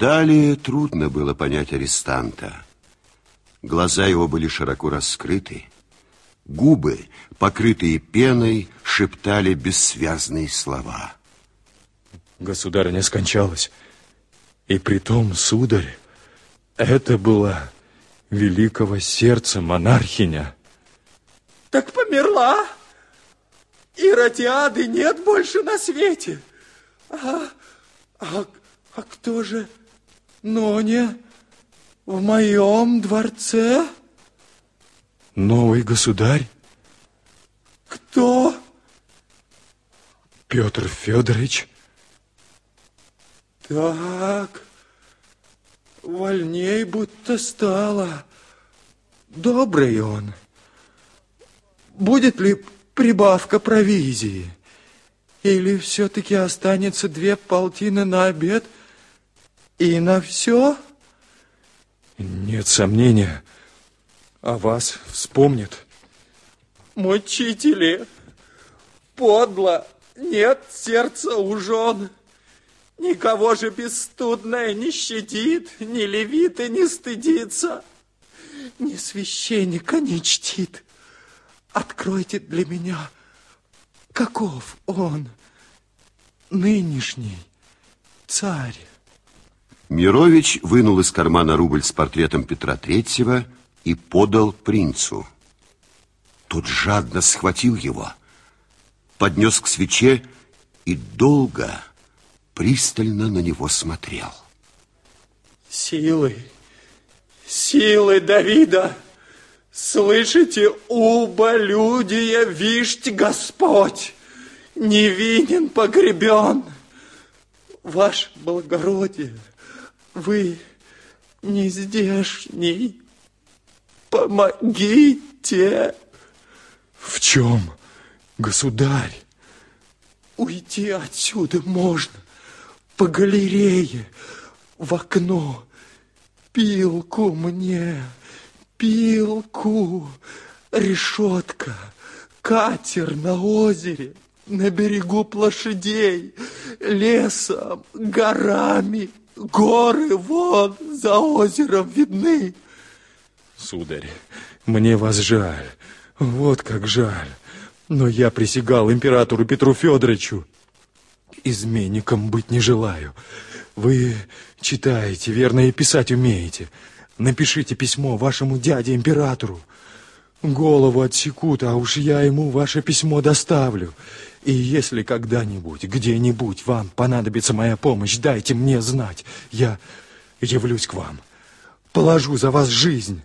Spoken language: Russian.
Далее трудно было понять арестанта. Глаза его были широко раскрыты. Губы, покрытые пеной, шептали бессвязные слова. Государыня скончалась. И притом, сударь, это была великого сердца монархиня. Так померла? И Ратиады нет больше на свете. А, а, а кто же Ноня в моем дворце? Новый государь? Кто? Петр Федорович. Так, вольней будто стало. Добрый он. Будет ли прибавка провизии? Или все-таки останется две полтины на обед и на все? Нет сомнения, о вас вспомнит. Мучители, подло, нет сердца у жен. Никого же бесстудная не щадит, ни левита не стыдится, ни священника не чтит. Откройте для меня, каков он, нынешний царь. Мирович вынул из кармана рубль с портретом Петра Третьего и подал принцу. Тот жадно схватил его, поднес к свече и долго пристально на него смотрел. Силы, силы Давида, слышите, уболюдия, вишь Господь, невинен погребен. Ваш благородие, вы не здешний, помогите. В чем, государь? Уйти отсюда можно по галерее, в окно. Пилку мне, пилку, решетка, катер на озере, на берегу площадей, лесом, горами, горы вон за озером видны. Сударь, мне вас жаль, вот как жаль. Но я присягал императору Петру Федоровичу, изменником быть не желаю. Вы читаете, верно, и писать умеете. Напишите письмо вашему дяде-императору. Голову отсекут, а уж я ему ваше письмо доставлю. И если когда-нибудь, где-нибудь вам понадобится моя помощь, дайте мне знать. Я явлюсь к вам. Положу за вас жизнь.